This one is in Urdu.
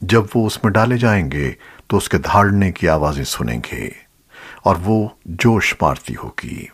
جب وہ اس میں ڈالے جائیں گے تو اس کے دھاڑنے کی آوازیں سنیں گے اور وہ جوش مارتی ہوگی۔